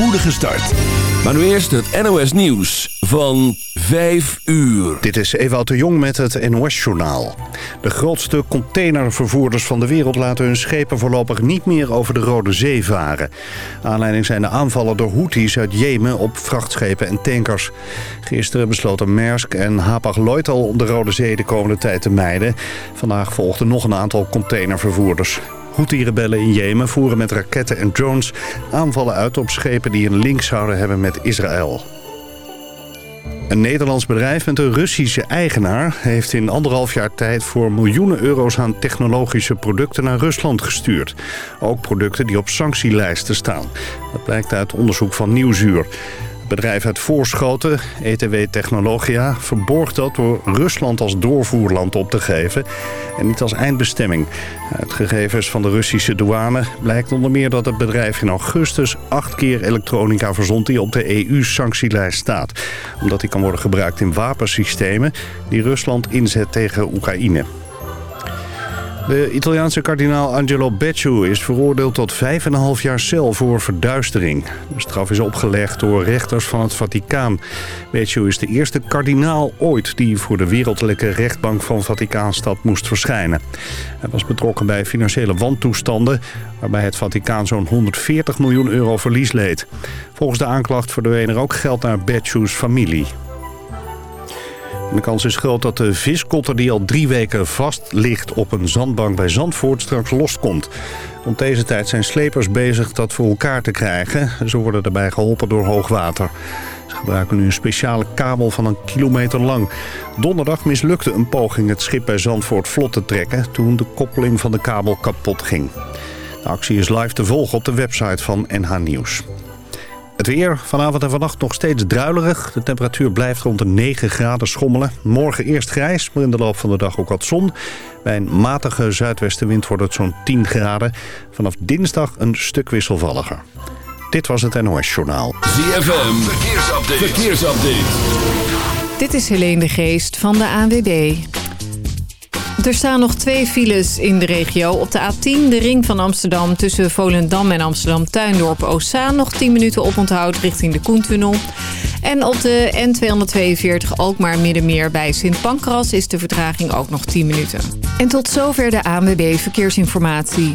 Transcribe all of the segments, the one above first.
spoedige start. Maar nu eerst het NOS Nieuws van 5 uur. Dit is Ewout de Jong met het NOS-journaal. De grootste containervervoerders van de wereld laten hun schepen voorlopig niet meer over de Rode Zee varen. Aanleiding zijn de aanvallen door Houthis uit Jemen op vrachtschepen en tankers. Gisteren besloten Maersk en Hapag-Lloyd al om de Rode Zee de komende tijd te mijden. Vandaag volgden nog een aantal containervervoerders. Houthi-rebellen in Jemen voeren met raketten en drones aanvallen uit op schepen die een link zouden hebben met Israël. Een Nederlands bedrijf met een Russische eigenaar... heeft in anderhalf jaar tijd voor miljoenen euro's aan technologische producten naar Rusland gestuurd. Ook producten die op sanctielijsten staan. Dat blijkt uit onderzoek van Nieuwsuur bedrijf uit Voorschoten, ETW Technologia, verborgt dat door Rusland als doorvoerland op te geven en niet als eindbestemming. Uit gegevens van de Russische douane blijkt onder meer dat het bedrijf in augustus acht keer elektronica verzond die op de EU-sanctielijst staat. Omdat die kan worden gebruikt in wapensystemen die Rusland inzet tegen Oekraïne. De Italiaanse kardinaal Angelo Becciu is veroordeeld tot 5,5 jaar cel voor verduistering. De straf is opgelegd door rechters van het Vaticaan. Becciu is de eerste kardinaal ooit die voor de wereldlijke rechtbank van Vaticaanstad moest verschijnen. Hij was betrokken bij financiële wantoestanden waarbij het Vaticaan zo'n 140 miljoen euro verlies leed. Volgens de aanklacht verdween er ook geld naar Becciu's familie. De kans is groot dat de viskotter die al drie weken vast ligt op een zandbank bij Zandvoort straks loskomt. Om deze tijd zijn slepers bezig dat voor elkaar te krijgen. Ze worden daarbij geholpen door hoogwater. Ze gebruiken nu een speciale kabel van een kilometer lang. Donderdag mislukte een poging het schip bij Zandvoort vlot te trekken... toen de koppeling van de kabel kapot ging. De actie is live te volgen op de website van NH Nieuws. Het weer vanavond en vannacht nog steeds druilerig. De temperatuur blijft rond de 9 graden schommelen. Morgen eerst grijs, maar in de loop van de dag ook wat zon. Bij een matige zuidwestenwind wordt het zo'n 10 graden. Vanaf dinsdag een stuk wisselvalliger. Dit was het NOS Journaal. ZFM, verkeersupdate. verkeersupdate. Dit is Helene de Geest van de ANWB. Er staan nog twee files in de regio. Op de A10, de ring van Amsterdam tussen Volendam en Amsterdam-Tuindorp Oostzaan. Nog 10 minuten oponthoud richting de Koentunnel. En op de N242 Alkmaar Middenmeer bij Sint Pancras is de vertraging ook nog 10 minuten. En tot zover de ANWB Verkeersinformatie.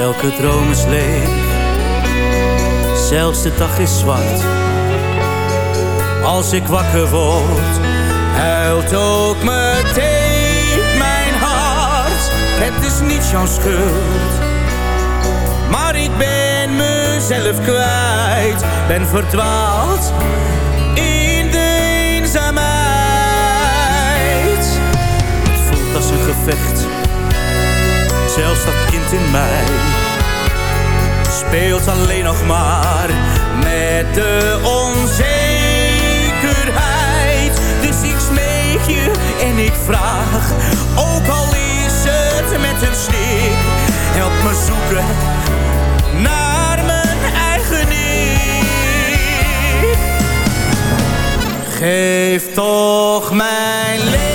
Elke droom is leeg, zelfs de dag is zwart. Als ik wakker word, huilt ook meteen mijn hart. Het is niet jouw schuld, maar ik ben mezelf kwijt. Ben verdwaald in de eenzaamheid. Het voelt als een gevecht, zelfs dat in mij speelt alleen nog maar met de onzekerheid. Dus ik smeek je en ik vraag, ook al is het met een snik, help me zoeken naar mijn eigen ik. Geef toch mijn leven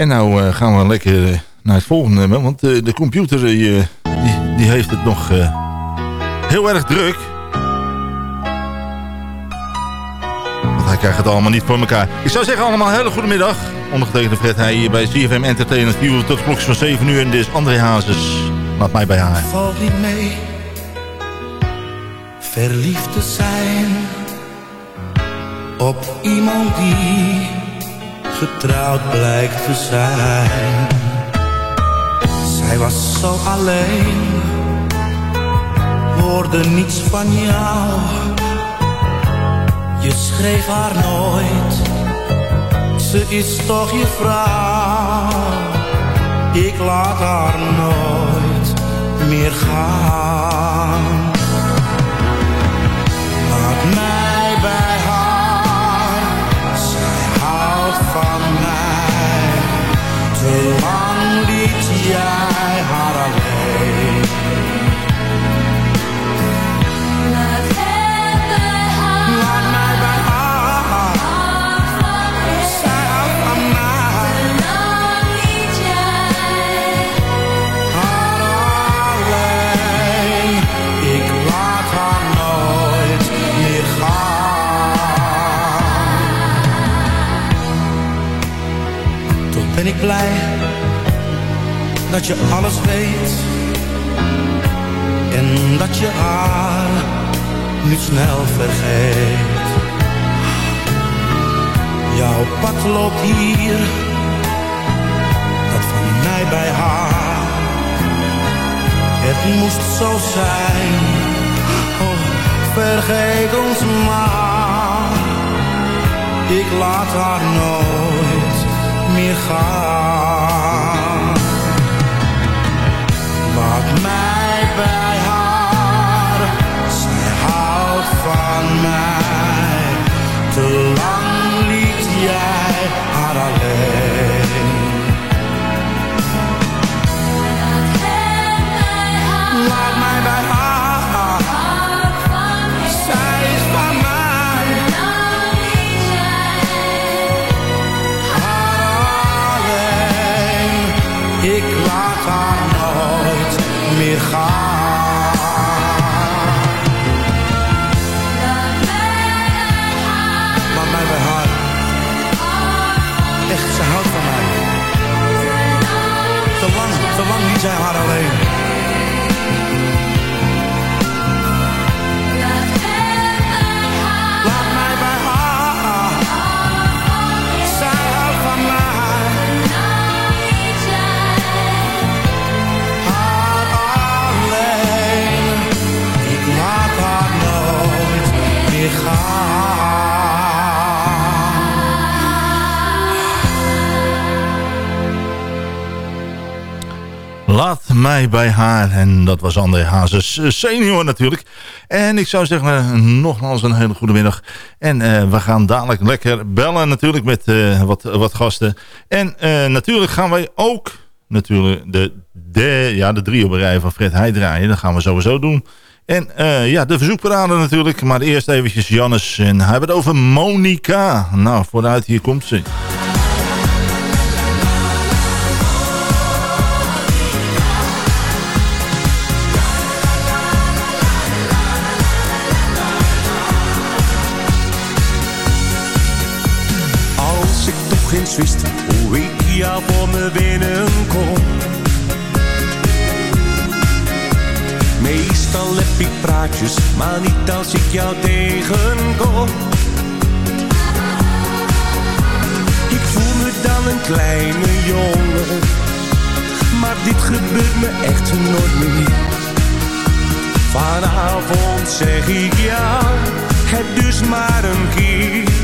En nou gaan we lekker naar het volgende nummer. Want de computer die, die heeft het nog heel erg druk. Want hij krijgt het allemaal niet voor elkaar. Ik zou zeggen allemaal hele goede middag. Ondergetekende Fred hij hier bij CFM Entertainment View tot klokjes van 7 uur. En dit is André Hazes. Laat mij bij haar. Valt niet mee. Verliefd te zijn. Op iemand die getrouwd blijkt te zijn. Zij was zo alleen. Hoorde niets van jou. Je schreef haar nooit ze is toch je vrouw. Ik laat haar nooit meer gaan. Je alles weet en dat je haar niet snel vergeet. Jouw pad loopt hier, dat van mij bij haar. Het moest zo zijn, oh, vergeet ons maar. Ik laat haar nooit meer gaan. Mij bij haar, zij houdt van mij. Te lang liet jij haar alleen. Meer gaan. Mij bij haar. Echt, ze houdt van mij. Te lang, te lang niet zij haar alleen. Bij haar. En dat was André Hazes eh, senior natuurlijk. En ik zou zeggen, eh, nogmaals een hele goede middag. En eh, we gaan dadelijk lekker bellen natuurlijk met wat, wat gasten. En natuurlijk gaan wij ook natuurlijk de, de, ja, de drie op een rij van Fred Heij draaien. Dat gaan we sowieso doen. En ja, de verzoekparade natuurlijk. Maar eerst eventjes Jannes. En hij heeft het over Monica. Nou, vooruit, hier komt ze. Eens wist hoe ik jou voor me binnenkom. Meestal heb ik praatjes, maar niet als ik jou tegenkom. Ik voel me dan een kleine jongen, maar dit gebeurt me echt nooit meer. Vanavond zeg ik ja, het dus maar een keer.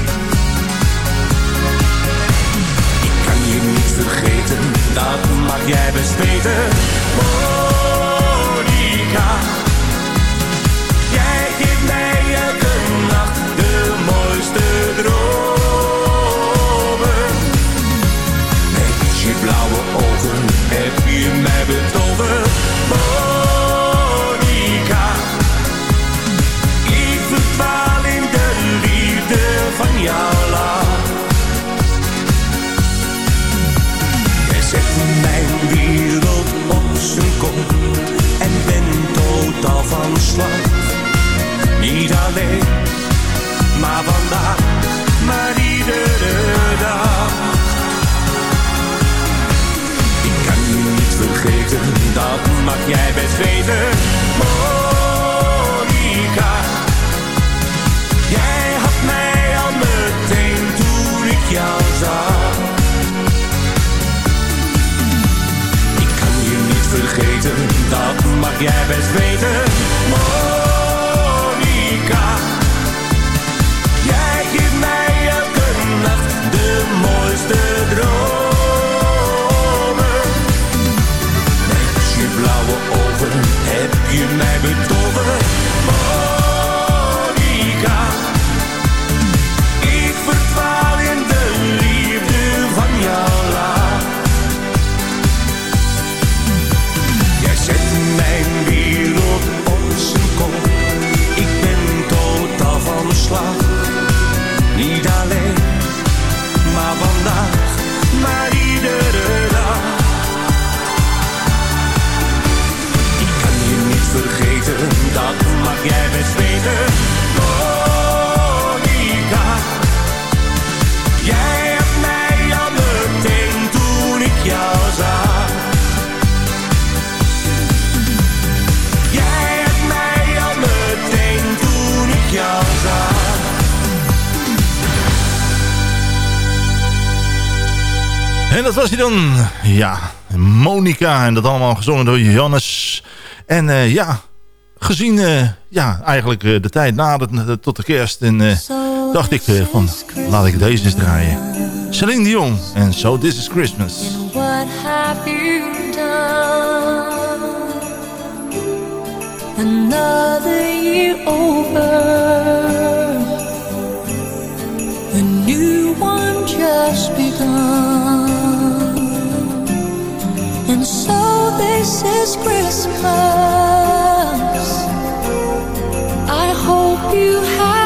Dat mag jij best weten. Monica, jij geeft mij elke nacht de mooiste dromen. Met je blauwe ogen heb je mij betoverd. jij bent beter. Monica, jij had mij al meteen toen ik jou zag. Ik kan je niet vergeten, dat mag jij best weten. En dat was hij dan. Ja, Monica. En dat allemaal gezongen door Jannes. En eh, ja, gezien eh, ja, eigenlijk eh, de tijd na tot de kerst... En, dacht ik van, laat ik deze eens draaien. Celine Dion en So This Is Christmas. What have you done? Another year over A new one just begun And so this is Christmas. I hope you have.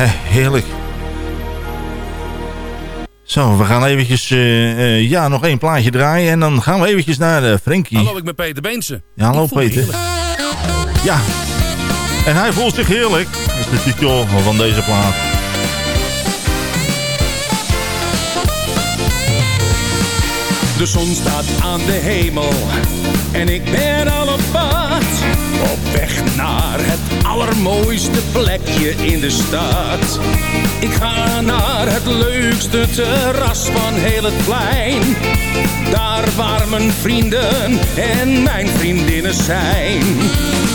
Hé, heerlijk. Zo, we gaan eventjes, eh, eh, ja, nog één plaatje draaien. En dan gaan we eventjes naar uh, Frankie. Hallo, ik ben Peter Beense. Ja, hallo Peter. Ja. En hij voelt zich heerlijk. Dat is de titel van deze plaat. De zon staat aan de hemel en ik ben al op pad. Op weg naar het allermooiste plekje in de stad. Ik ga naar het leukste terras van heel het plein. Daar waar mijn vrienden en mijn vriendinnen zijn.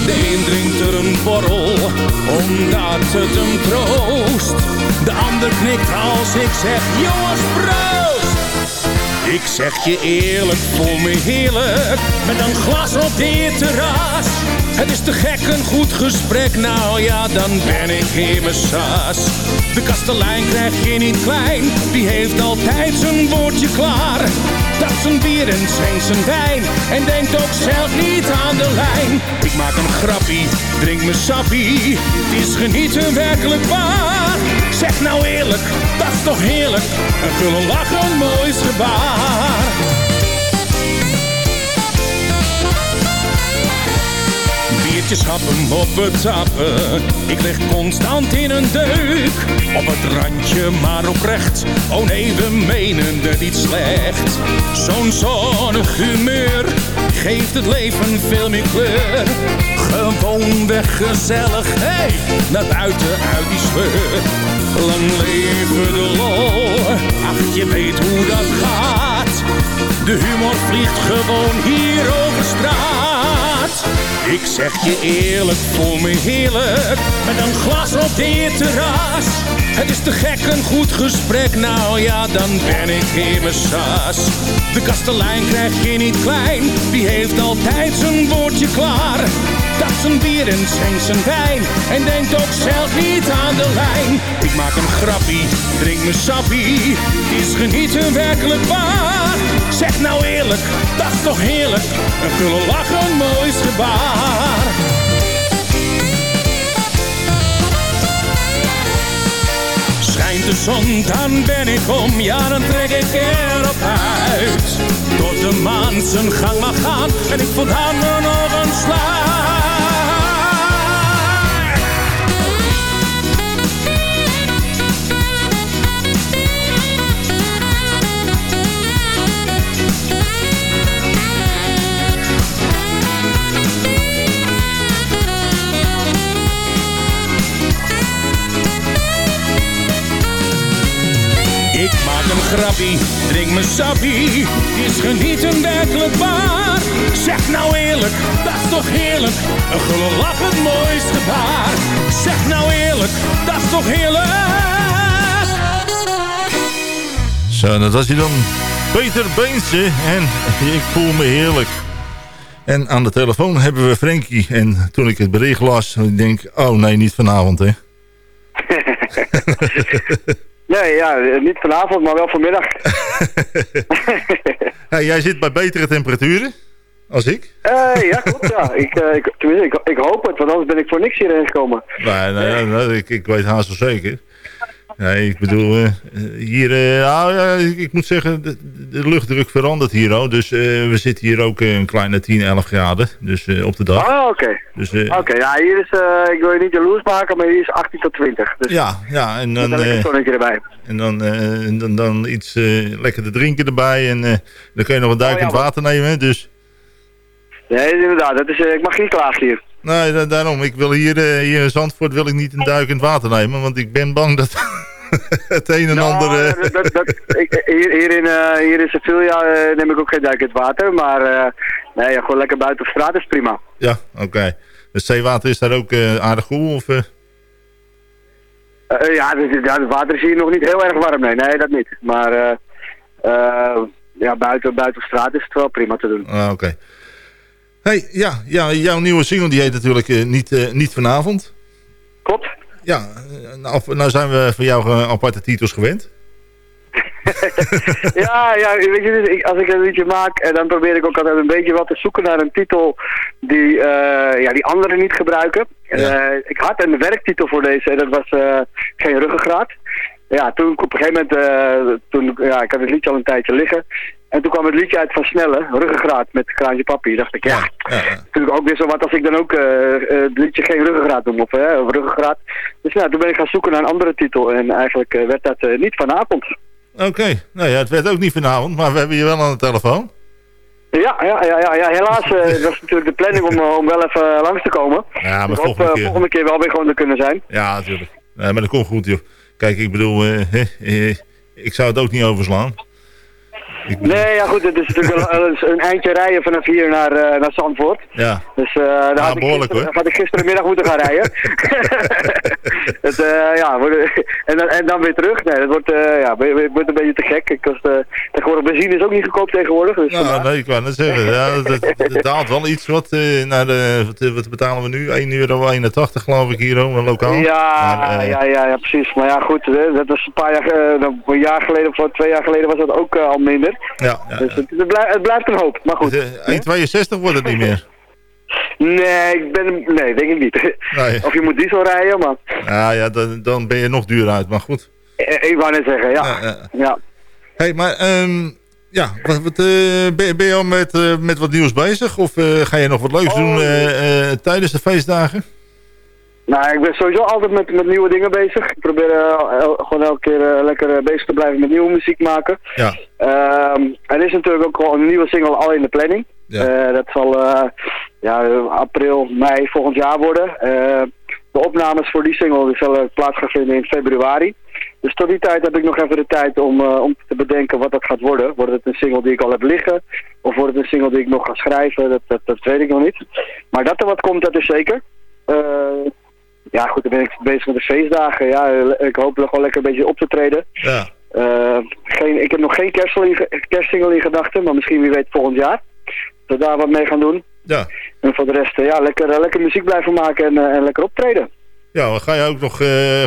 De een drinkt er een borrel, omdat het hem troost. De ander knikt als ik zeg, jongens proost! Ik zeg je eerlijk, voel me heerlijk Met een glas op dit terras Het is te gek, een goed gesprek. Nou ja, dan ben ik in mijn sas De kastelein krijg je niet klein. Die heeft altijd zijn woordje klaar? Dat zijn bier en schenkt zijn wijn. En denkt ook zelf niet aan de lijn. Ik maak een grappie, drink me sappie. Het is genieten werkelijk waar. Zeg nou eerlijk, dat is toch heerlijk? Een gulle lach, een moois gebaar Biertjes happen op het tappen. Ik lig constant in een deuk. Op het randje maar oprecht Oh nee, we menen het niet slecht. Zo'n zonnig humeur Geeft het leven veel meer kleur. Gewoon weg gezellig Hey, naar buiten uit die sleur Lang leven de lol. Ach, je weet hoe dat gaat. De humor vliegt gewoon hier over straat ik zeg je eerlijk, voel me heerlijk. Met een glas op dit terras. Het is te gek, een goed gesprek. Nou ja, dan ben ik in mijn sas. De kastelein krijg je niet klein. Die heeft altijd zijn woordje klaar? Dat zijn bier en schenkt zijn wijn. En denkt ook zelf niet aan de lijn. Ik maak een grappie, drink me sappie. Is genieten werkelijk waar Zeg nou eerlijk, dat is toch heerlijk Een gulle lach, een moois gebaar Schijnt de zon, dan ben ik om, ja dan trek ik erop uit. Tot de maan zijn gang mag gaan en ik voldaan me nog een slag. Grappie, drink me sappie, is genieten werkelijk waar. Zeg nou eerlijk, dat is toch heerlijk, een gulle lach het mooist gebaar. Zeg nou eerlijk, dat is toch heerlijk. Zo, dat was hij dan. Peter Beense. En ik voel me heerlijk. En aan de telefoon hebben we Frankie. En toen ik het bericht las, ik denk, oh nee, niet vanavond hè. Nee, ja, niet vanavond, maar wel vanmiddag. Jij zit bij betere temperaturen als ik. Eh, ja, klopt, ja. Ik, eh, ik, ik, ik hoop het, want anders ben ik voor niks hierheen gekomen. Nee, nee, nee, ik, ik weet haast wel zeker. Nee, ik bedoel, eh, hier, nou, ja, ik, moet zeggen, de, de luchtdruk verandert hier ook. Dus eh, we zitten hier ook een kleine 10, 11 graden dus, op de dag. Ah, oké. Dus, Oké, ja, hier is, ik wil je niet jaloers maken, maar hier is 18 tot 20. Dus ja, ja, en dan een zonnetje erbij. en dan, en dan, dan iets lekker te drinken erbij. En dan kun je nog een duik Oh, in ja, het water nemen. Dus Nee, inderdaad, dat is, ik mag geen klagen hier. Nee, da- daarom. Ik wil hier, eh, hier in Zandvoort wil ik niet een duik in het water nemen. Want ik ben bang dat het een en Nou, ander... eh, dat, dat, hier, hier, in, eh, hier in Sevilla neem ik ook geen duik in het water, maar nee, gewoon lekker buiten op straat is prima. ja, oké. Het zeewater is daar ook aardig goed? Of, ja, dus, ja, het water is hier nog niet heel erg warm, nee, nee, dat niet. Maar ja, buiten, buiten op straat is het wel prima te doen. Ah, oké. Hey, ja, ja, jouw nieuwe single die heet natuurlijk eh, niet, eh, niet vanavond. Klopt? Ja, eh, nou, nou zijn we van jou aparte titels gewend. ja, ja, weet je, dus als ik een liedje maak, en dan probeer ik ook altijd een beetje wat te zoeken naar een titel die, ja, die anderen niet gebruiken. Ja. Ik had een werktitel voor deze en dat was Geen Ruggengraat. Ja, toen op een gegeven moment, toen, ja, ik had het liedje al een tijdje liggen. En toen kwam het liedje uit van Snelle, Ruggengraat met Kraantje Papi. dacht ik, ja, Ja, ja. natuurlijk ook weer zo wat als ik dan ook eh, eh, het liedje Geen Ruggengraat noem, of, hè, of Ruggengraat. Dus ja, toen ben ik gaan zoeken naar een andere titel en eigenlijk eh, werd dat niet vanavond. Oké, nou ja, het werd ook niet vanavond, maar we hebben je wel aan de telefoon. Ja, ja, ja, ja, ja helaas uh, was natuurlijk de planning om, om wel even langs te komen. Ja, maar hoop volgende uh, keer. volgende keer wel weer gewoon te kunnen zijn. Ja, natuurlijk. Nee, maar dat komt goed, joh. Kijk, ik bedoel, ik zou het ook niet overslaan. Ik Nee, ja goed, het is natuurlijk een, een eindje rijden vanaf hier naar, uh, naar Zandvoort. Ja, Dus uh, daar had, ik behoorlijk, gisteren, hoor. had ik gisterenmiddag moeten gaan rijden. het, uh, ja, en, dan, en dan weer terug. Nee, dat wordt, ja, wordt een beetje te gek. Ik was, tegenwoordig benzine is ook niet goedkoop tegenwoordig. Dus vandaar. nee, ik wou net zeggen. Ja, het, het- het daalt wel iets. Wat, eh, naar de, wat, eh, wat betalen we nu? 1,81 euro geloof ik hier, oh, lokaal. Ja, Maar, eh, ja, ja, ja, precies. Maar ja, goed, dat was een paar jaar, eh, een jaar geleden of twee jaar geleden was dat ook eh, al minder. Ja, ja, Dus het, het, blijft, het blijft een hoop. Maar goed. Eh, 1,62 wordt het niet meer. Nee, ik ben, nee, denk ik niet. Nee. Of je moet diesel rijden, maar Ja, ja dan, dan ben je nog duur uit, maar goed. eh, ik wou net zeggen, ja. Ja, hey, maar ehm, ja, wat, wat, eh, ben, ben je al met, eh, met wat nieuws bezig? Of eh, ga je nog wat leuks Oh, doen eh, eh, tijdens de feestdagen? Nou, ik ben sowieso altijd met, met nieuwe dingen bezig. Ik probeer eh, el- gewoon elke keer eh, lekker eh, bezig te blijven met nieuwe muziek maken. Ja, Ehm, er is natuurlijk ook wel een nieuwe single al in de planning. Ja. Dat zal ja, april, mei volgend jaar worden. De opnames voor die single die zullen plaats gaan vinden in februari. Dus tot die tijd heb ik nog even de tijd om, om te bedenken wat dat gaat worden. Wordt het een single die ik al heb liggen? Of wordt het een single die ik nog ga schrijven? Dat, dat, dat weet ik nog niet. Maar dat er wat komt, dat is zeker. Ja goed, dan ben ik bezig met de feestdagen. Ja, ik hoop er gewoon lekker een beetje op te treden. ja. Eh, geen, ik heb nog geen kerstsingle in, gedachten, maar misschien wie weet volgend jaar. Dat we daar wat mee gaan doen. ja. En voor de rest, eh, ja, lekker, eh, lekker muziek blijven maken en, en lekker optreden. Ja, maar ga je ook nog,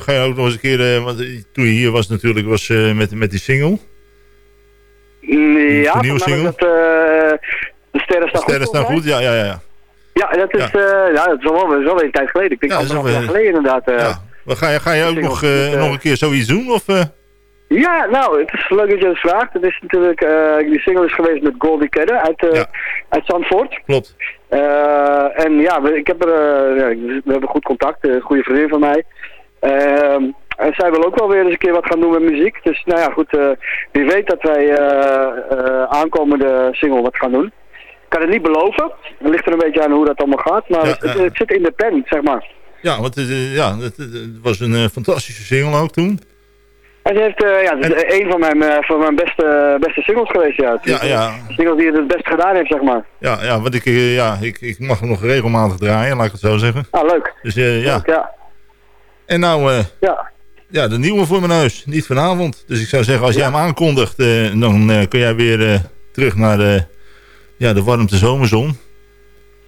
ga je ook nog eens een keer... want toen je hier was natuurlijk, was met, met die single. Mm, Ja, Een nieuwe single? dat de sterren staan Sterren goed. staan goed, ja, ja, ja. Ja, dat is, Ja. ja. ja, dat is wel, dat is wel een tijd geleden. Ik denk Ja, dat is jaar geleden inderdaad. eh. ja. Ga je, ga je ook single. nog, eh, Dus, eh, nog een keer zoiets doen? Of, eh? Ja, nou, het is leuk dat je dat vraagt. Het is natuurlijk, eh, die single is geweest met Goldie Kedde uit, eh Ja. uit Zandvoort. Klopt. Eh, en ja, we, ik heb er, eh, ja, we hebben goed contact, een goede vriendin van mij. Ehm, en zij wil ook wel weer eens een keer wat gaan doen met muziek. Dus nou ja, goed, eh, wie weet dat wij eh, eh, aankomende single wat gaan doen. Ik kan het niet beloven. Het ligt er een beetje aan hoe dat allemaal gaat. Maar Ja, het, het zit in de pen, zeg maar. Ja, want het, eh, ja, het, het- het was een eh, fantastische single ook toen. En ze heeft, eh, ja, het is een van mijn, van mijn beste, beste singles geweest, ja. Het Ja, ja. De single die het het best gedaan heeft, zeg maar. Ja, ja want ik, ja, ik, ik mag hem nog regelmatig draaien, laat ik het zo zeggen. Ah, leuk. Dus ja. Leuk, ja. En nou, Ja. ja, de nieuwe voor mijn neus. Niet vanavond. Dus ik zou zeggen, als jij hem aankondigt, dan kun jij weer terug naar de, ja, de warmte zomerzon.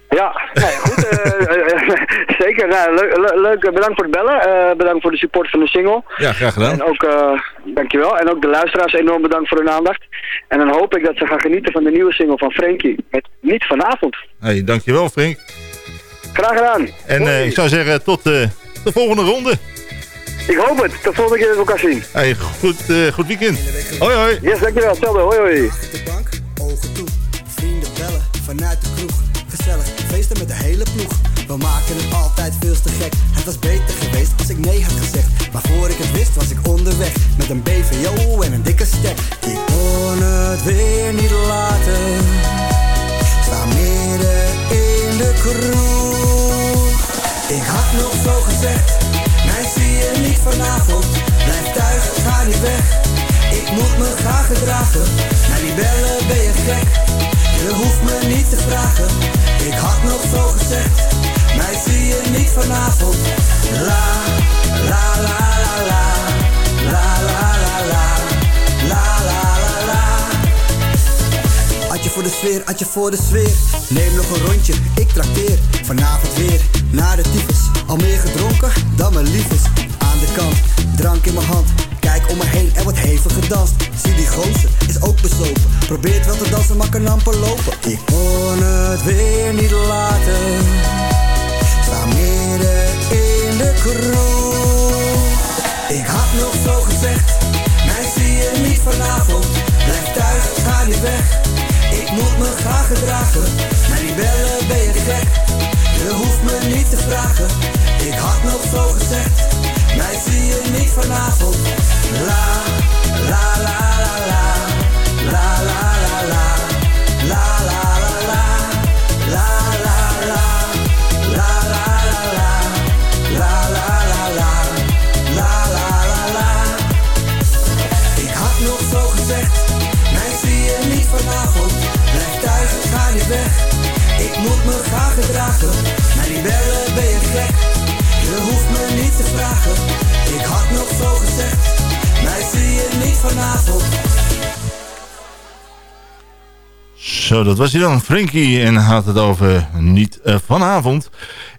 Ja, nou ja, goed. eh, eh, zeker. Nou, leuk, le- leuk. eh, Bedankt voor het bellen. Eh, bedankt voor de support van de single. Ja, graag gedaan. En ook, eh, dankjewel. En ook de luisteraars enorm bedankt voor hun aandacht. En dan hoop ik dat ze gaan genieten van de nieuwe single van Frankie. Met Niet Vanavond. Hey, dankjewel Frank. Graag gedaan. En eh, ik zou zeggen, tot de volgende ronde. Ik hoop het. Tot volgende keer dat we elkaar zien. Hey, goed, eh, goed weekend. Hoi hoi. Yes, dankjewel. Hetzelfde. Hoi hoi. de bank, ogen toe. Vanuit de kroeg. Gezellig feesten met de hele ploeg. We maken het altijd veel te gek. Het was beter geweest als ik nee had gezegd. Maar voor ik het wist was ik onderweg. Met een BVO en een dikke stek. Ik kon het weer niet laten. Sta in de kroeg. Ik had nog zo gezegd. Mij zie je niet vanavond. Blijf thuis, ga niet weg. Ik moet me graag gedragen. Naar die bellen ben je gek. Je hoeft me niet te vragen. Ik had nog zo gezegd. Mij zie je niet vanavond. La, la, la, la, la. La, la, la, la. La, la, la, la. Atje voor de sfeer, atje voor de sfeer. Neem nog een rondje, ik trakteer. Vanavond weer naar de tyfus. Al meer gedronken dan mijn lief is. Aan de kant, drank in mijn hand. Kijk om me heen, er wordt hevig gedanst. Zie die gozer, is ook bezopen. Probeert wel te dansen, maar kan amper lopen. Ik kon het weer niet laten. Sta midden in de kroeg. Ik had nog zo gezegd, mij zie je niet vanavond. Blijf thuis, ga niet weg. Ik moet me graag gedragen. Mij niet bellen, ben je gek. Je hoeft me niet te vragen. Ik had nog zo gezegd, mij zie je niet vanavond. Mij niet bellen, ben je gek. Je hoeft me niet te vragen. Zo, dat was hij dan. Frankie en had het over niet eh, vanavond.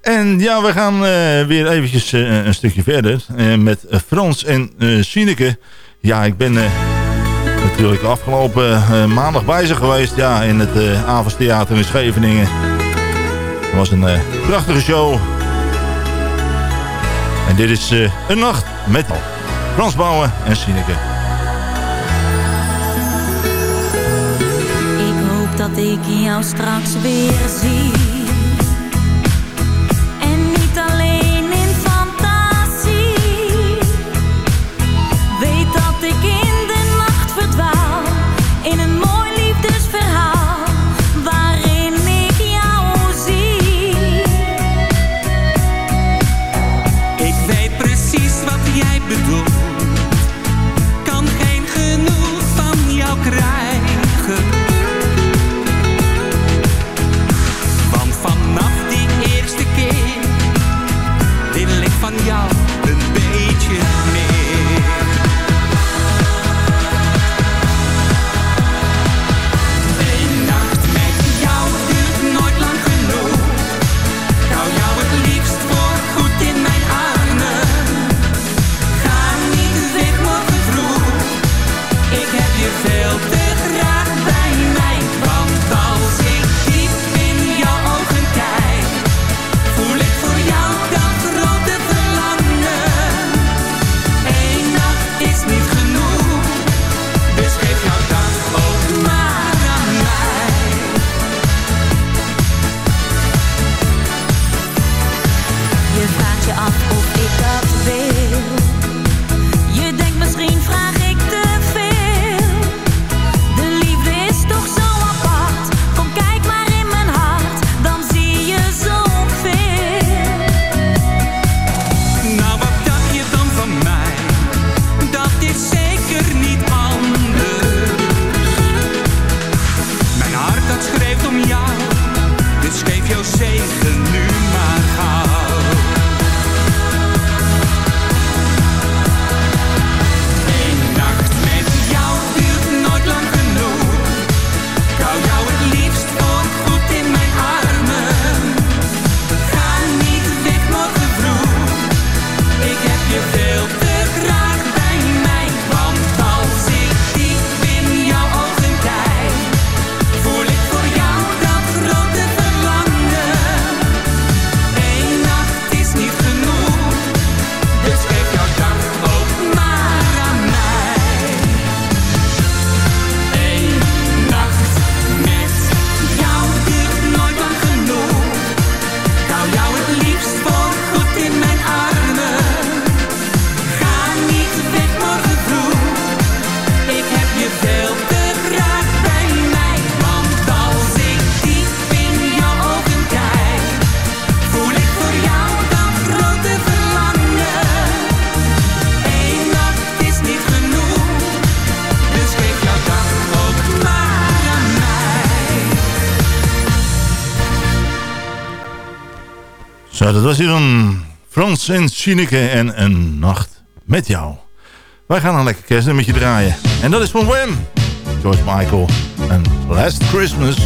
En ja, we gaan eh, weer eventjes eh, een stukje verder met Frans en Sineke. Ja, ik ben natuurlijk afgelopen maandag bezig geweest ja, in het Avondstheater in Scheveningen. Het was een prachtige show. En dit is een nacht met Frans Bouwen en Sineke. Dat ik jou straks weer zie. Dat was hier dan Frans en Sineke en een nacht met jou. Wij gaan een lekker kerstnummertje draaien. En dat is van Wham! George Michael en Last Christmas.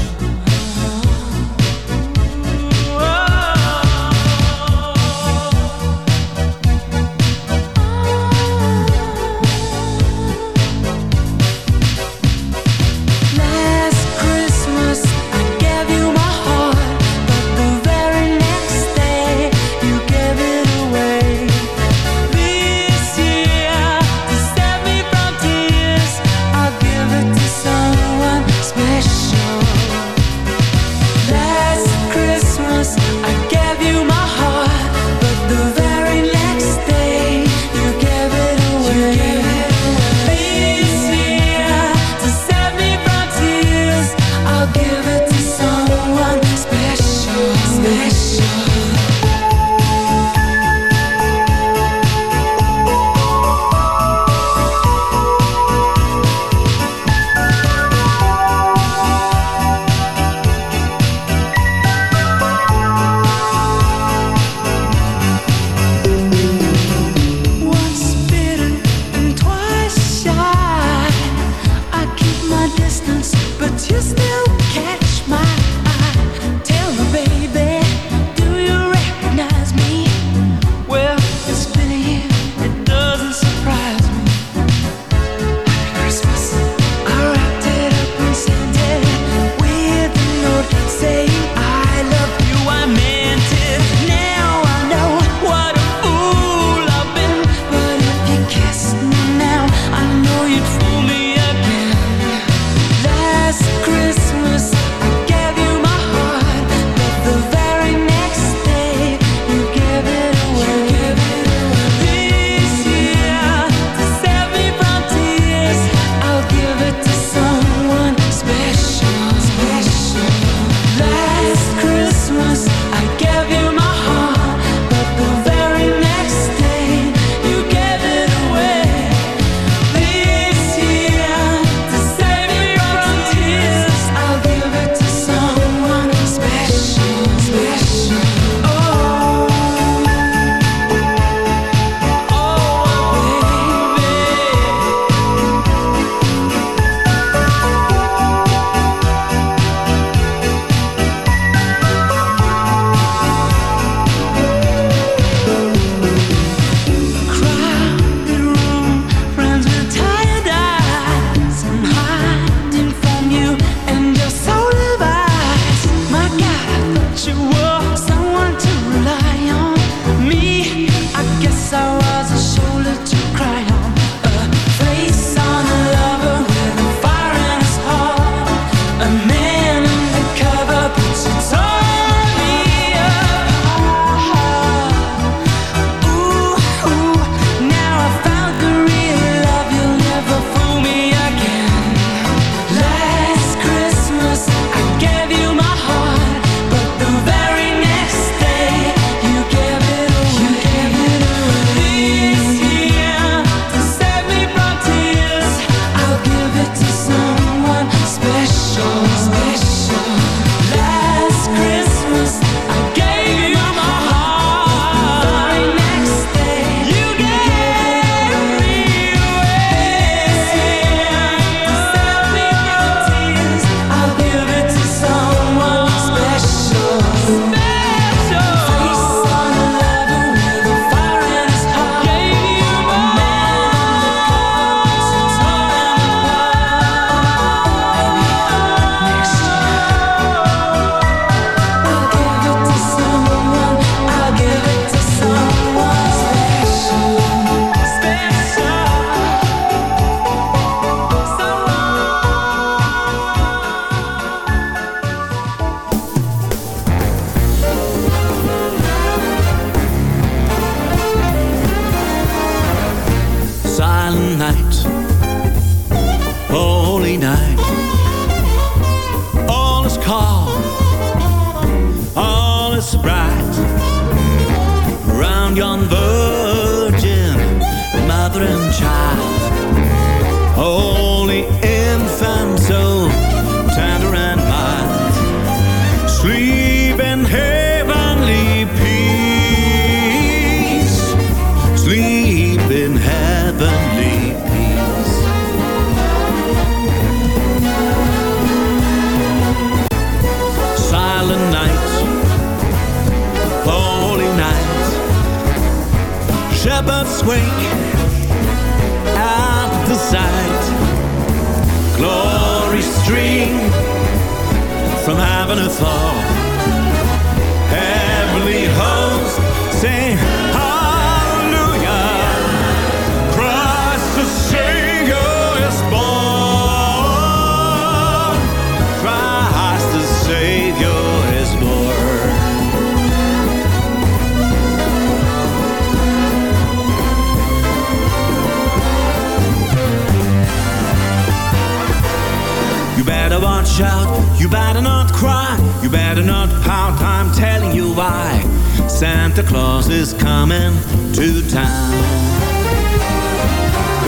Santa Claus is coming to town.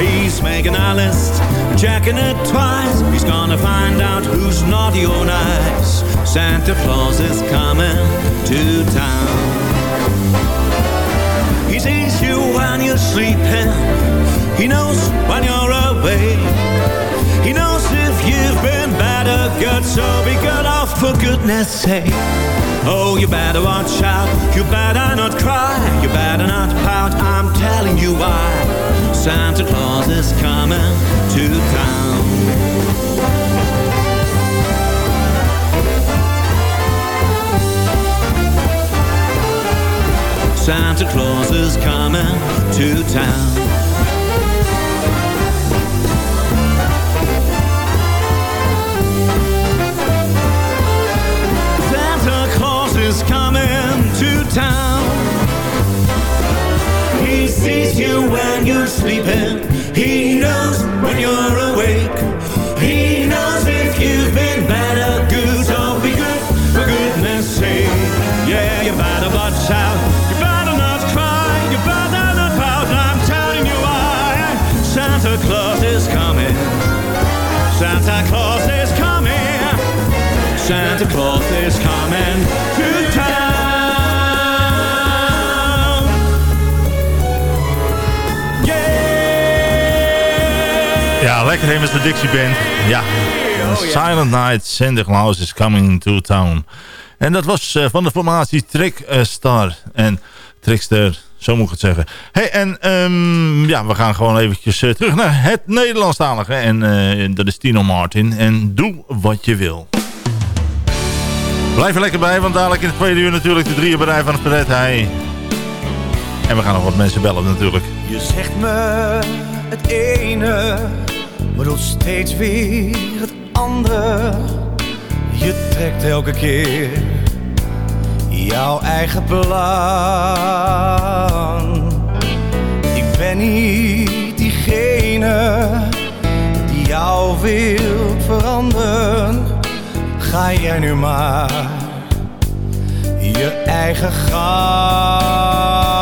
He's making a list, checking it twice. He's gonna find out who's naughty or nice. Santa Claus is coming to town. He sees you when you're sleeping. He knows when you're awake. You've been bad or good, so be good off for goodness sake. Oh, you better watch out, you better not cry, you better not pout, I'm telling you why. Santa Claus is coming to town. Santa Claus is coming to town. Town. He sees you when you're sleeping. He knows when you're awake. He knows if you've been bad or good. So be good for goodness sake. Yeah, you better watch out. You better not cry. You better not pout. I'm telling you why. Santa Claus is coming. Santa Claus is coming. Santa Claus is coming to Ja, lekker hè met de Dixie Band. Ja. Silent Night, Santa Claus is coming to town. En dat was eh, van de formatie Trickstar. en Trickster, zo moet ik het zeggen. hey, en ehm, ja, we gaan gewoon eventjes eh, terug naar het Nederlandstalige. En eh, dat is Tino Martin. En doe wat je wil. Blijf er lekker bij, want dadelijk in het tweede uur natuurlijk de drieënbedrijf van het Paret. Hey. En we gaan nog wat mensen bellen natuurlijk. Je zegt me het ene, maar steeds weer het andere. Je trekt elke keer jouw eigen plan. Ik ben niet diegene die jou wil veranderen. Ga jij nu maar je eigen gang.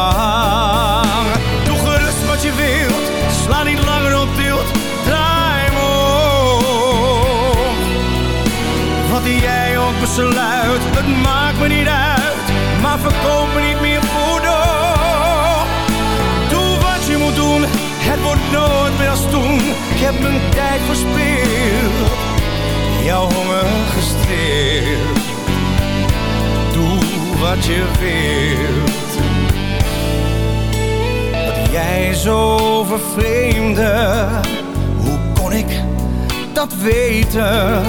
Jouw honger gestreeld. Doe wat je wilt. Wat jij zo vervreemde, hoe kon ik dat weten?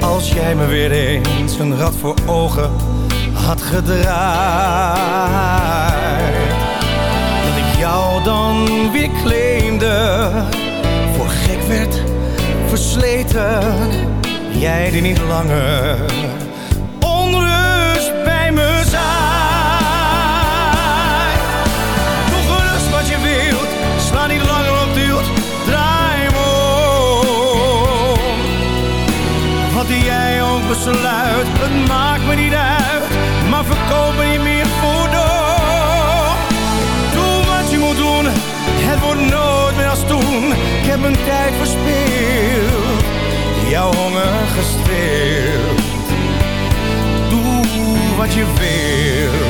Als jij me weer eens een rad voor ogen had gedraaid. Dat ik jou dan weer claimde, voor gek werd, versleten. Jij die niet langer onrust bij me zaait. Doe gerust wat je wilt, sla niet langer op duurt, draai hem om. Wat jij ook besluit, het maakt me niet uit, maar verkoop me niet meer voor. Doe wat je moet doen, het wordt nooit meer als toen. Ik heb mijn tijd verspeeld, jouw wat je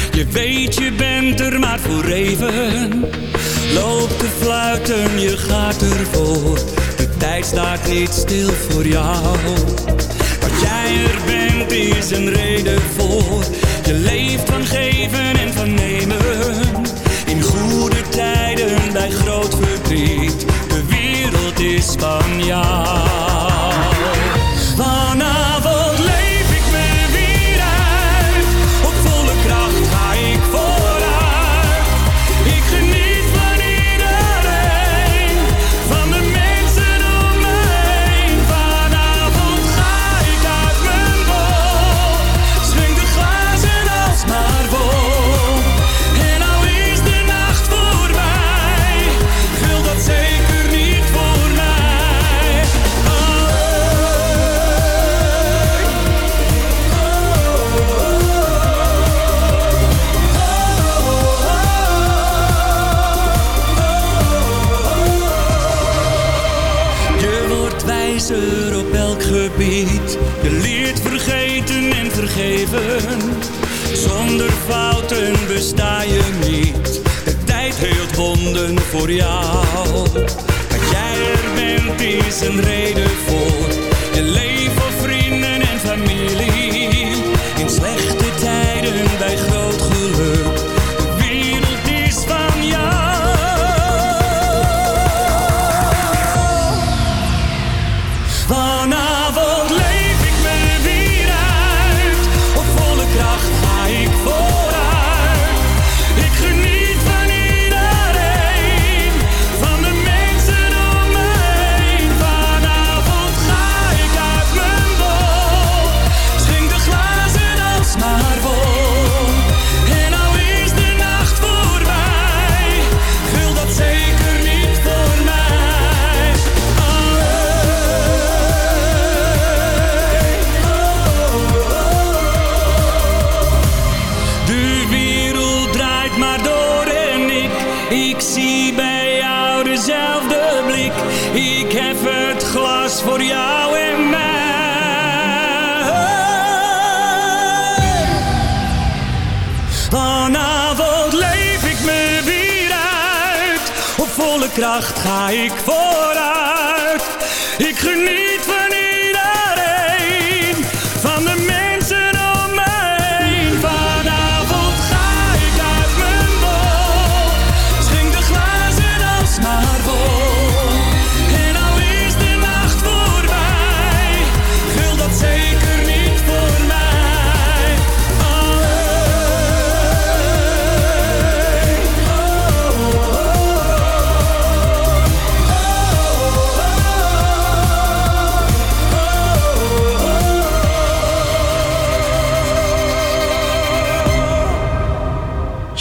Je weet je bent er maar voor even. Loop te fluiten, je gaat ervoor. De tijd staat niet stil voor jou. Wat jij er bent is een reden voor. Je leeft van geven en van nemen. In goede tijden bij groot verdriet. De wereld is van jou. Zonder fouten besta je niet. De tijd heelt wonden voor jou. Dat jij er bent is een reden voor.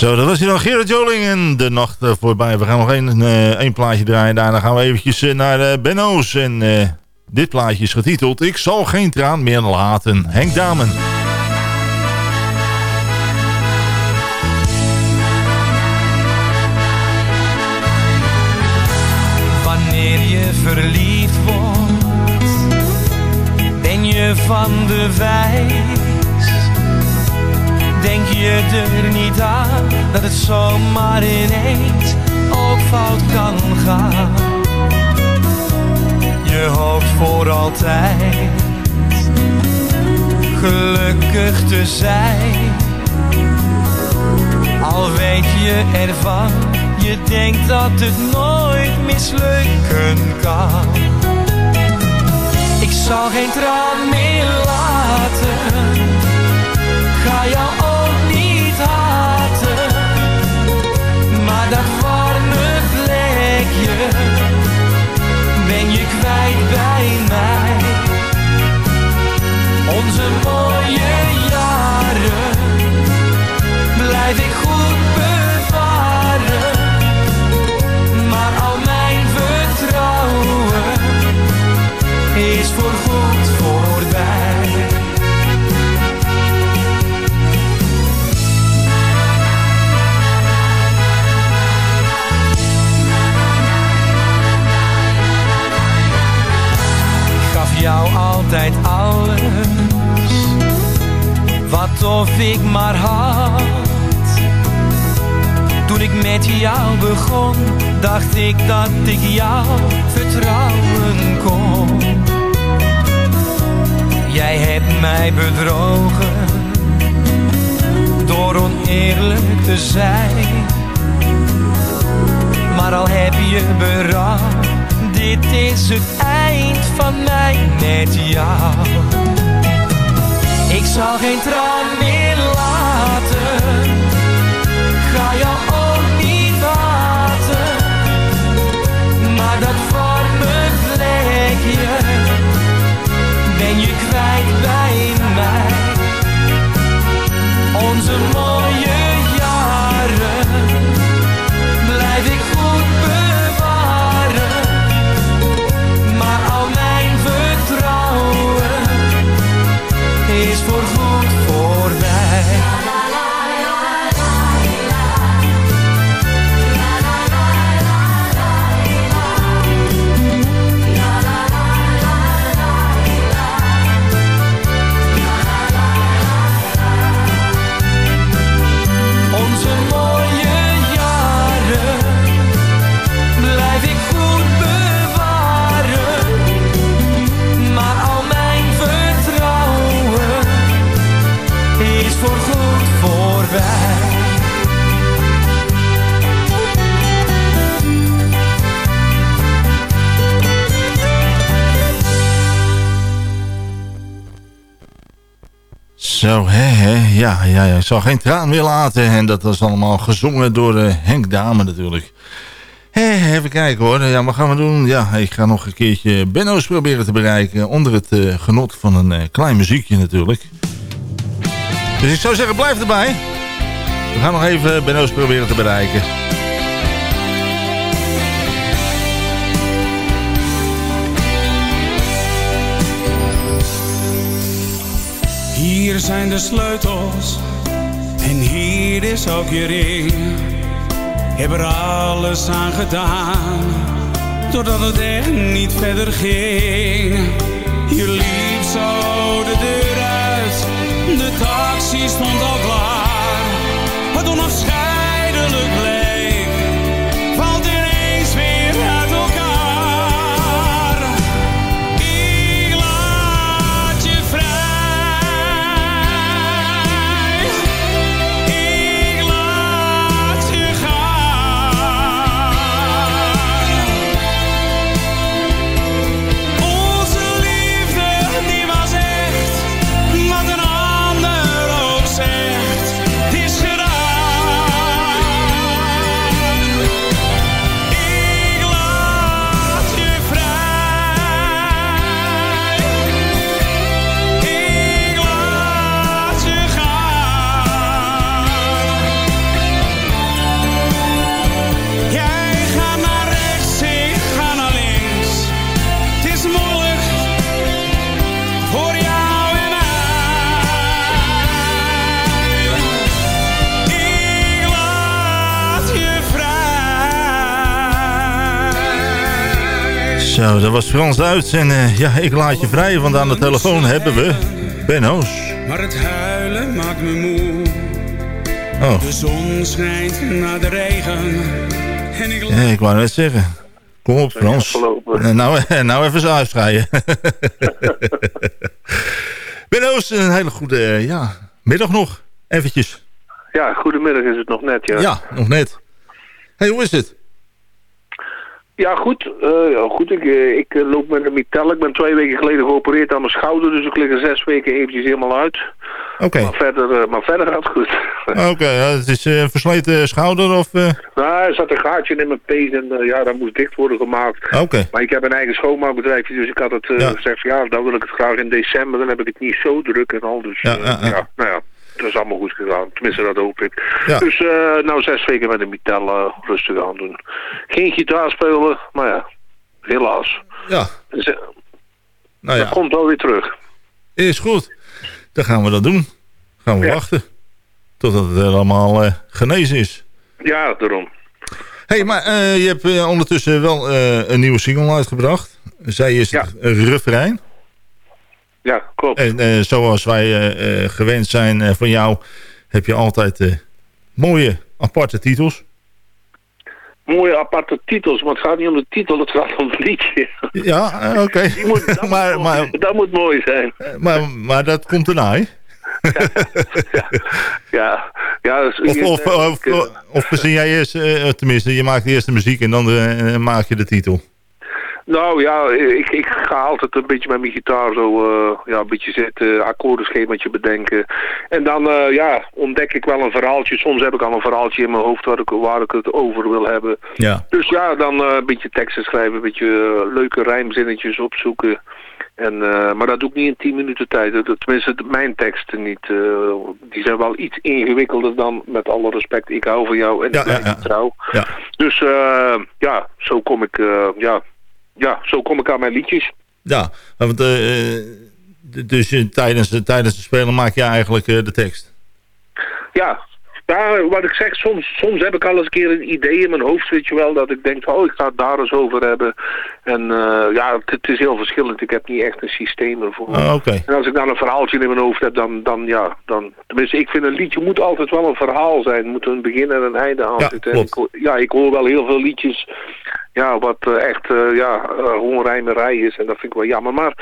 Zo, dat was hier dan Gerard Joling en de nacht eh, voorbij. We gaan nog één, eh, één plaatje draaien. Daarna gaan we eventjes eh, naar Benno's. En eh, dit plaatje is getiteld Ik zal geen traan meer laten. Henk Damen. Wanneer je verliefd wordt, ben je van de wijs. Denk je er niet aan dat het zomaar ineens ook fout kan gaan. Je hoopt voor altijd gelukkig te zijn. Al weet je ervan, je denkt dat het nooit mislukken kan. Ik zal geen traan meer laten, ga jou bij mij. Onze mooie jaren blijf ik goed jou altijd alles Wat of ik maar had. Toen ik met jou begon, dacht ik dat ik jou vertrouwen kon. Jij hebt mij bedrogen door oneerlijk te zijn. Maar al heb je berouw, dit is het eind van mij met jou. Ik zal geen traan meer laten, ga jou Ja, ja, ik zal geen traan meer laten. En dat was allemaal gezongen door eh, Henk Dame natuurlijk. Hé, even kijken hoor. Ja, wat gaan we doen? Ja, ik ga nog een keertje Benno's proberen te bereiken. Onder het eh, genot van een eh, klein muziekje natuurlijk. Dus ik zou zeggen, blijf erbij. We gaan nog even Benno's proberen te bereiken. Zijn de sleutels en hier is ook je ring. Heb er alles aan gedaan, totdat het echt niet verder ging. Je liep zo de deur uit, de taxi stond al klaar. Zo, dat was Frans Duits. En eh, ja, ik laat je vrij, want aan de telefoon hebben we Benno's. Maar het huilen maakt me moe. Oh, De zon schijnt na de regen. En ik ja, ik wou net zeggen. Kom op, Frans. Eh, Nou, eh, nou even zijn uitschrijven. Benno's, een hele goede ja, middag nog. Eventjes. Ja, goedemiddag is het nog net, ja. Ja, nog net. hey, hoe is het? Ja, goed. Eh, ja, goed. Ik, eh, ik eh, loop met een mitel. Ik ben twee weken geleden geopereerd aan mijn schouder, dus ik lig er zes weken eventjes helemaal uit. Oké. Maar, verder, maar verder gaat het goed. Oké, ja, het is een versleten schouder of... eh, nou, er zat een gaatje in mijn pees en ja, dat moest dicht worden gemaakt. Oké. Maar ik heb een eigen schoonmaakbedrijfje, dus ik had het Ja. gezegd ja, dan wil ik het graag in december. Dan heb ik het niet zo druk en al. Dus Ja, ja, ja. ja, nou ja, dat is allemaal goed gegaan. Tenminste, dat hoop ik. Ja. Dus eh, nou zes weken met een mitel eh, rustig aan doen. Geen gitaar spelen, maar ja, helaas. Ja, Dus, eh, nou dat ja, komt wel weer terug. is goed. Dan gaan we dat doen. Gaan we Ja. wachten. Totdat het allemaal genezen is. Ja, daarom. hey, maar je hebt ondertussen wel een nieuwe single uitgebracht. Zij is Ja. Ja, klopt. En eh, zoals wij eh, eh, gewend zijn van jou, heb je altijd mooie, aparte titels. Mooie aparte titels, maar het gaat niet om de titel, het gaat om het liedje. Ja, oké. Maar, moet, maar, mooi- dat moet mooi zijn. maar, maar dat komt erna, hè? Ja, ja dus Of, of, of, ik, of, of verzin jij eerst, tenminste, je maakt eerst de muziek en dan maak je de titel. Nou ja, ik, ik ga altijd een beetje met mijn gitaar zo eh, ja, een beetje zitten, akkoordenschemaatje bedenken. En dan eh, ja, ontdek ik wel een verhaaltje. Soms heb ik al een verhaaltje in mijn hoofd waar ik, waar ik het over wil hebben. Ja. Dus ja, dan eh, een beetje teksten schrijven, een beetje leuke rijmzinnetjes opzoeken. En, maar dat doe ik niet in 10 minuten tijd. Tenminste, mijn teksten niet. die zijn wel iets ingewikkelder dan, met alle respect, ik hou van jou en Ja, ik blijf ja, ja. je trouw. Ja. Dus ja, zo kom ik, ja, ja, zo kom ik aan mijn liedjes. Ja, want, eh, eh, dus eh, tijdens, tijdens het spelen maak je eigenlijk de tekst. Ja, ja, wat ik zeg, soms, soms heb ik al eens een keer een idee in mijn hoofd, weet je wel, dat ik denk, oh, ik ga het daar eens over hebben. En ja, het, het is heel verschillend. Ik heb niet echt een systeem ervoor. Oh, Oké. En als ik dan een verhaaltje in mijn hoofd heb, dan, dan ja, dan... Tenminste, ik vind een liedje moet altijd wel een verhaal zijn. Moet een begin en een einde aan Ja, zitten. Ik, ja, ik hoor wel heel veel liedjes, ja, wat eh, echt, eh, ja, eh, gewoon rijmerij is. En dat vind ik wel jammer. Maar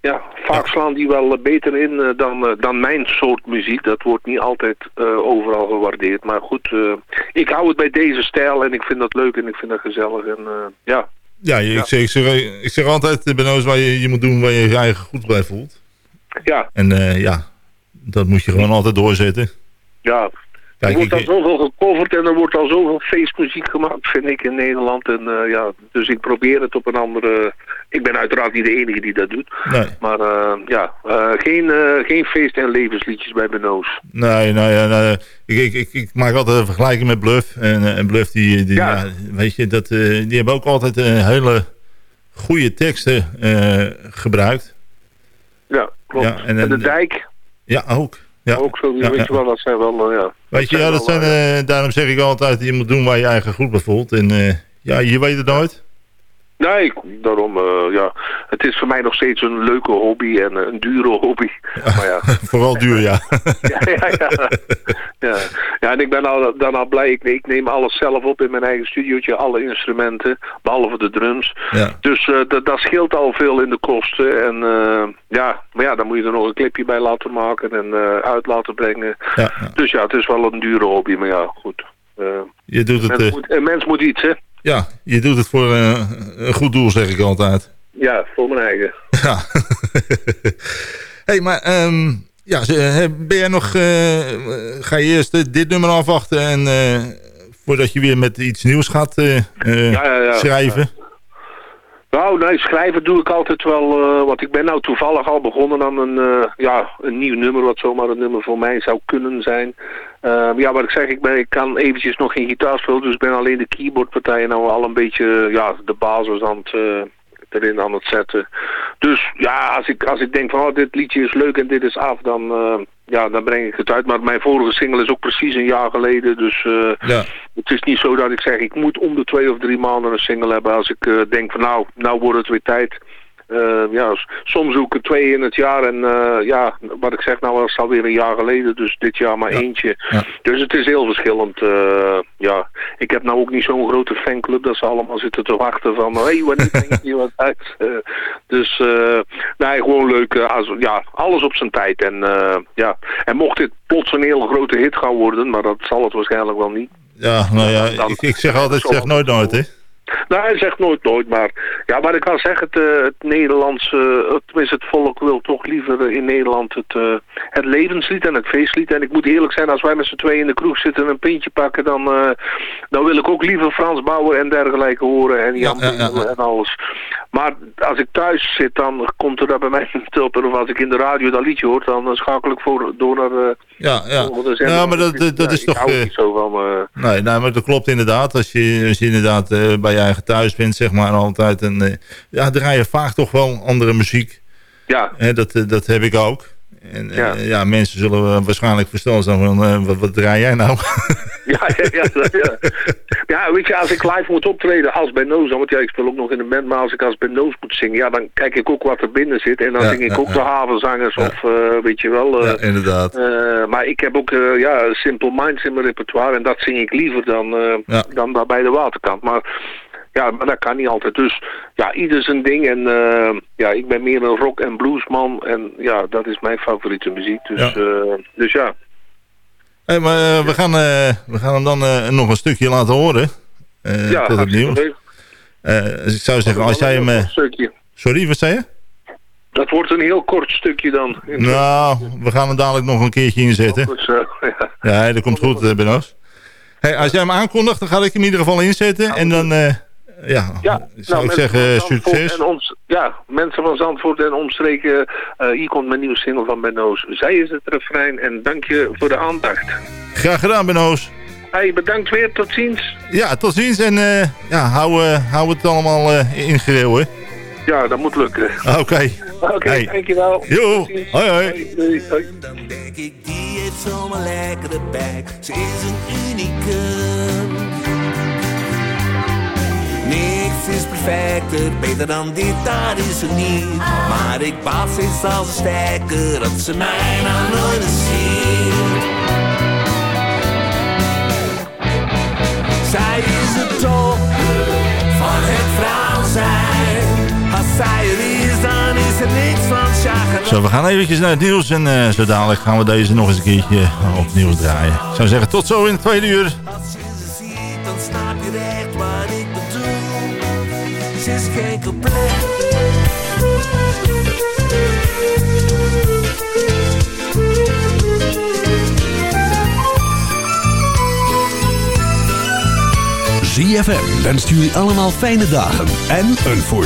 ja, vaak slaan die wel beter in dan, dan mijn soort muziek. Dat wordt niet altijd overal gewaardeerd. Maar goed, ik hou het bij deze stijl en ik vind dat leuk en ik vind dat gezellig. En ja, Ja, Ik, zeg, ik, zeg, ik zeg altijd, Benoos, waar je, je moet doen waar je je eigen goed bij voelt. ja, En ja, dat moet je gewoon altijd doorzetten. ja. Kijk, er wordt al zoveel gecoverd en er wordt al zoveel feestmuziek gemaakt, vind ik, in Nederland. En, eh, ja, dus ik probeer het op een andere... Ik ben uiteraard niet de enige die dat doet. Nee. Maar eh, ja, eh, geen, geen feest- en levensliedjes bij Benoos. Nee, nou ja, nou, ik, ik, ik, ik maak altijd een vergelijking met Bluff. En, en Bluff, die, die, Ja. weet je, dat, die hebben ook altijd hele goede teksten gebruikt. Ja, klopt. Ja, en- en, en- de dijk, Ja, ook. Ja. ook zo, Ja, weet je wel, dat zijn wel, eh, ja... Weet je, ja, dat zijn, eh, eh, daarom zeg ik altijd, je moet doen waar je eigen goed bij voelt. En eh, ja, je weet het nooit. Nee, daarom, eh, ja. Het is voor mij nog steeds een leuke hobby en eh, een dure hobby. Maar ja, Vooral duur, ja. ja, ja, ja. ja. ja en ik ben al, dan al blij. Ik, ik neem alles zelf op in mijn eigen studiootje, alle instrumenten, behalve de drums. ja. Dus eh, dat, dat scheelt al veel in de kosten. En ja, maar ja, dan moet je er nog een clipje bij laten maken en uit laten brengen. Ja, ja. Dus ja, het is wel een dure hobby, maar ja, goed. Je doet het, mens moet, een mens moet iets, hè? Ja, je doet het voor eh, een goed doel, zeg ik altijd. Ja, voor mijn eigen. Ja. hey, maar ehm, ja, eh, ben jij nog, eh, ga je eerst dit nummer afwachten en voordat je weer met iets nieuws gaat Ja, ja, ja. schrijven? Nou, nee, schrijven doe ik altijd wel, eh, want ik ben nou toevallig al begonnen aan een, eh, ja, een nieuw nummer, wat zomaar een nummer voor mij zou kunnen zijn. Eh, ja, wat ik zeg, ik, ben, ik kan eventjes nog geen gitaar spelen, dus ik ben alleen de keyboardpartijen nou al een beetje, ja, de basis aan het, erin aan het zetten. Dus ja, als ik, als ik denk van, oh, dit liedje is leuk en dit is af, dan, eh, ja, dan breng ik het uit. Maar mijn vorige single is ook precies een jaar geleden, dus... eh, Ja. het is niet zo dat ik zeg, ik moet om de twee of drie maanden een single hebben. Als ik eh, denk van nou, nou wordt het weer tijd. Eh, ja, soms zoek ik er twee in het jaar en eh, ja, wat ik zeg nou was het alweer een jaar geleden, dus dit jaar maar eentje. Ja. Dus het is heel verschillend. eh, ja, ik heb nou ook niet zo'n grote fanclub dat ze allemaal zitten te wachten van, hé, hey, wanneer brengt je wat uit? Dus nee, gewoon leuk. als, ja, alles op zijn tijd. En ja, en mocht dit plots een hele grote hit gaan worden, maar dat zal het waarschijnlijk wel niet. Ja, nou ja, ik, ik zeg altijd, zeg nooit nooit, hè? Nou, hij zegt nooit nooit, maar ja, wat ik kan zeggen, het, eh, het Nederlandse, het, tenminste het volk wil toch liever eh, in Nederland het, eh, het levenslied en het feestlied. En ik moet eerlijk zijn, als wij met z'n tweeën in de kroeg zitten en een pintje pakken, dan, eh, dan wil ik ook liever Frans Bauer en dergelijke horen en Jan Ja, ja, ja, Pingel en alles. Maar als ik thuis zit, dan komt er dat bij mij niet op. En of als ik in de radio dat liedje hoor, dan eh, schakel ik voor, door naar... eh, Ja, ja. volgende. Ja, maar dat, dat, is ik toch... eh, niet zo van, maar... Nee, nou, maar dat klopt inderdaad. Als je, als je inderdaad eh, bij je eigen thuis bent, zeg maar, altijd. En, eh, ja, draai je vaak toch wel andere muziek. Ja, Hè, dat, eh, dat heb ik ook. En eh, Ja. ja. mensen zullen eh, waarschijnlijk versteld zijn van, eh, wat, wat draai jij nou? Ja, ja, ja, ja. Ja, weet je, als ik live moet optreden als bij Noos, want ja, ik speel ook nog in een band, maar als ik als bij Noos moet zingen, ja, dan kijk ik ook wat er binnen zit. En dan Ja, zing ik ja, ook de havenzangers of, eh, weet je wel. eh, Ja, inderdaad. eh, maar ik heb ook, eh, ja, Simple Minds in mijn repertoire en dat zing ik liever dan, eh, dan daar bij de waterkant. Maar ja, maar dat kan niet altijd. Dus ja, ieder zijn ding. En eh, ja, ik ben meer een rock- en bluesman. En ja, dat is mijn favoriete muziek. Dus Ja. dus ja. Hey, maar eh, we, gaan, eh, we gaan hem dan eh, nog een stukje laten horen. ja, tot het nieuws. dus ik zou zeggen, als jij hem... sorry, wat zei je? Dat wordt een heel kort stukje dan. Nou, we gaan hem dadelijk nog een keertje inzetten. Ja. Ja, dat komt goed, Benoos. Hey, als jij hem aankondigt, dan ga ik hem in ieder geval inzetten. En dan, ja, Ja, zou ik mensen zeggen, van Zandvoort succes. En ons, ja, mensen van Zandvoort en omstreken. eh, hier komt mijn nieuwe single van Benno's. Zij is het refrein en dank je voor de aandacht. Graag gedaan, Benoos. Hey, bedankt weer, tot ziens. Ja, tot ziens en eh, ja, hou, eh, hou het allemaal eh in gereel, hè. Ja, dat moet lukken. Oké. Oké, Hey. dankjewel. Jo, hoi, hoi. Dan denk ik, die heeft zomaar lekkere bek. Ze is een unicum. Niks is perfecter, beter dan dit, dat is er niet. Maar ik baat steeds als een stekker, dat ze mij nou nooit eens zien. Zij is de top van het vrouw zijn. Als zij er is, dan is er niks van chagrin. Zo, we gaan eventjes naar het nieuws en eh, zo dadelijk gaan we deze nog eens een keertje opnieuw draaien. Ik zou zeggen, tot zo in het tweede uur. Geen compleet. ZFM wenst jullie allemaal fijne dagen en een voor